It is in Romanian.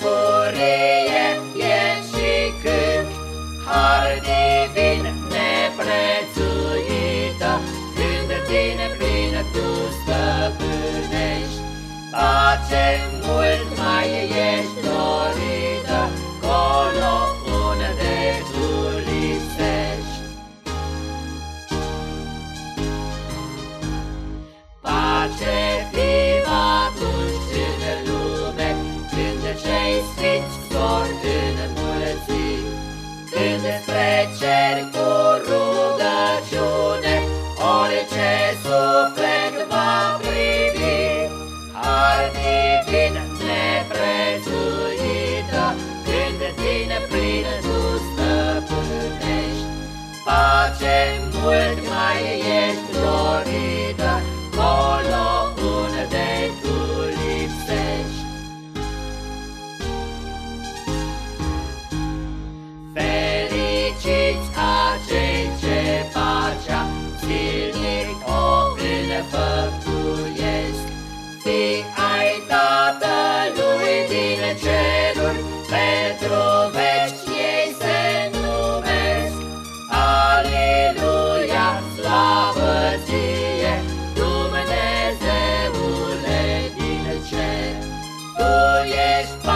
bucurie e și cânt, har divin neprețuită, când din plin tu stăpânești, pace mult mai ești dorită, colo unde tu lipsești. Pace pace mult mai ești dorită, colo unde tu lipsești. Fericiți acei ce pacea zilnic o înfăptuiesc, Fii ai Tatălui din ceruri pentru yes.